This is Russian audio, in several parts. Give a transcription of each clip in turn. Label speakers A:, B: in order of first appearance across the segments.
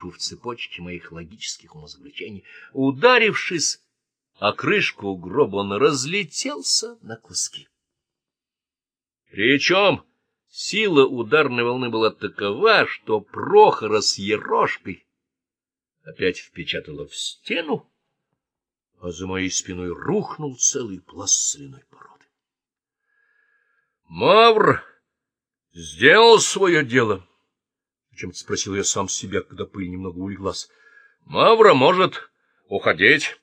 A: в цепочке моих логических умозаключений. Ударившись о крышку гроба, он разлетелся на куски. Причем сила ударной волны была такова, что Прохора с ерошкой опять впечатала в стену, а за моей спиной рухнул целый пласт соляной породы. Мавр сделал свое дело. Чем-то спросил я сам себя, когда пыль немного улеглась. Мавра может уходить.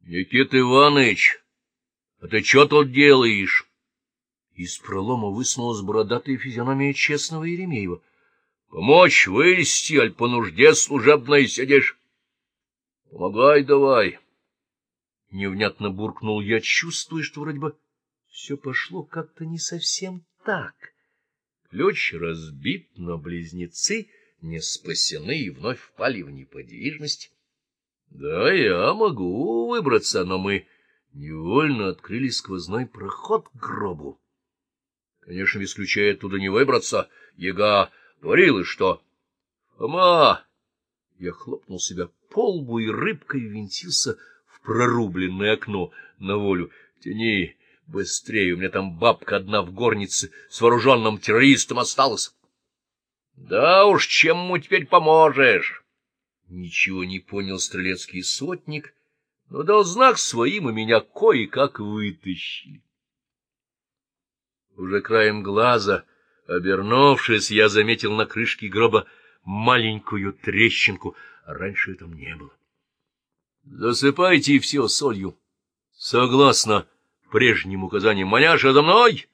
A: Никита Иванович, а ты что тут делаешь? Из пролома высунулась бородатая физиономия честного Еремеева. Помочь вылезти, аль по нужде служебной сидишь? Помогай давай. Невнятно буркнул я, чувствуя, что вроде бы все пошло как-то не совсем так. Ключ разбит, но близнецы не спасены и вновь впали в неподвижность. Да, я могу выбраться, но мы невольно открыли сквозной проход к гробу. Конечно, не исключая оттуда не выбраться, яга говорила, что... Фома! Я хлопнул себя по лбу и рыбкой винтился в прорубленное окно на волю. Тяни, Быстрее, у меня там бабка одна в горнице с вооруженным террористом осталась. Да уж, чем ему теперь поможешь? Ничего не понял стрелецкий сотник, но дал знак своим, и меня кое-как вытащили. Уже краем глаза, обернувшись, я заметил на крышке гроба маленькую трещинку, а раньше там не было. — Засыпайте все солью. — Согласно прежним указаниям «Маняша за мной!»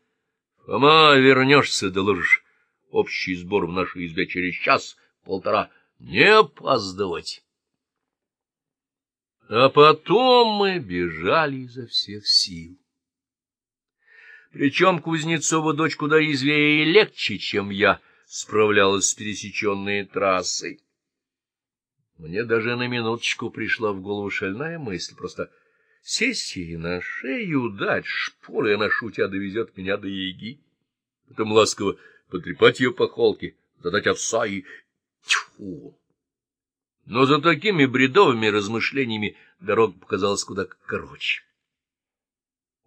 A: «Фома, вернешься, доложишь. Общий сбор в нашей избе через час-полтора. Не опаздывать!» А потом мы бежали изо всех сил. Причем Кузнецова дочь куда извее и легче, чем я, справлялась с пересеченной трассой. Мне даже на минуточку пришла в голову шальная мысль, просто сесть ей на шею, дать шпоры, она шутя довезет меня до яги. Потом ласково потрепать ее по холке, задать овса и... Тьфу! Но за такими бредовыми размышлениями дорога показалась куда короче.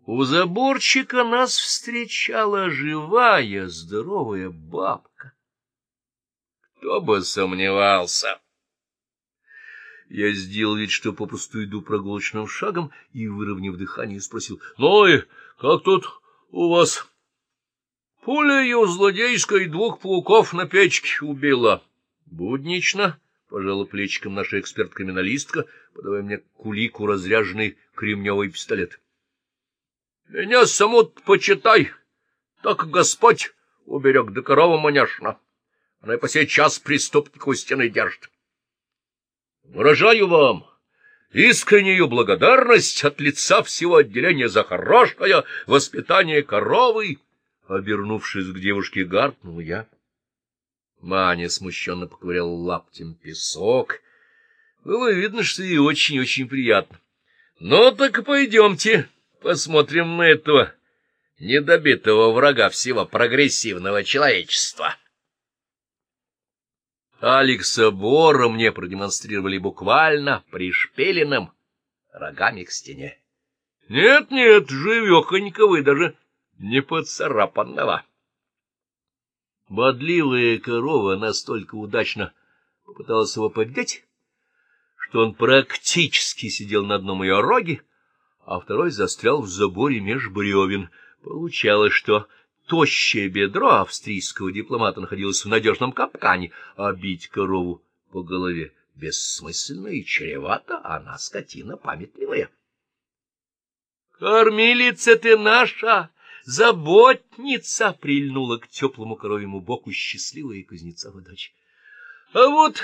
A: У заборчика нас встречала живая, здоровая бабка. Кто бы сомневался! Я сделал вид, что попросту иду прогулочным шагом, и, выровняв дыхание, спросил, — Ну и как тут у вас? — Пулею злодейской двух пауков на печке убила. — Буднично, — пожала плечиком наша эксперт-криминалистка, подавая мне кулику разряженный кремневый пистолет. — Меня саму почитай, так Господь уберег, да корова маняшна. Она и по сей час преступника у стены держит. Выражаю вам искреннюю благодарность от лица всего отделения за хорошее воспитание коровы. Обернувшись к девушке, гаркнул я. Маня смущенно поковырял лаптем песок. Было видно, что ей очень-очень приятно. — Ну так пойдемте посмотрим на этого недобитого врага всего прогрессивного человечества. Алекса Бора мне продемонстрировали буквально пришпиленным рогами к стене. Нет-нет, живехонького и даже не поцарапанного. Бодливая корова настолько удачно попыталась его поддеть, что он практически сидел на одном ее роге, а второй застрял в заборе меж бревен. Получалось, что Тощее бедро австрийского дипломата находилось в надежном капкане, а бить корову по голове бессмысленно и чревато, она скотина памятливая. — Кормилица ты наша, заботница! — прильнула к теплому коровьему боку счастливая Кузнецова дочь. — А вот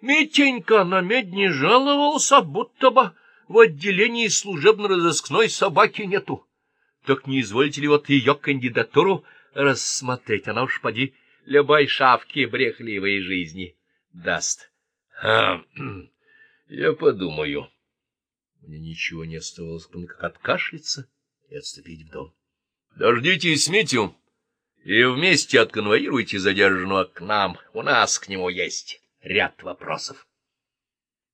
A: Митенька на медне жаловался, будто бы в отделении служебно-розыскной собаки нету. Так не изволите ли вот ее кандидатуру рассмотреть? Она уж поди любой шавке брехливой жизни даст. А, я подумаю. Мне ничего не оставалось, кроме как откашляться и отступить в дом. Дождитесь Митю и вместе отконвоируйте задержанного к нам. У нас к нему есть. ряд вопросов.